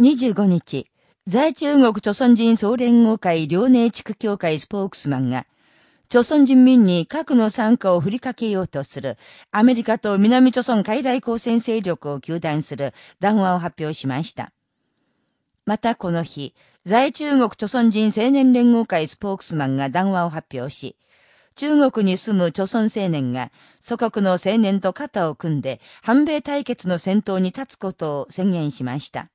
25日、在中国朝鮮人総連合会遼寧地区協会スポークスマンが、朝鮮人民に核の参加を振りかけようとする、アメリカと南朝鮮海来交戦勢力を求断する談話を発表しました。またこの日、在中国朝鮮人青年連合会スポークスマンが談話を発表し、中国に住む朝鮮青年が祖国の青年と肩を組んで反米対決の戦闘に立つことを宣言しました。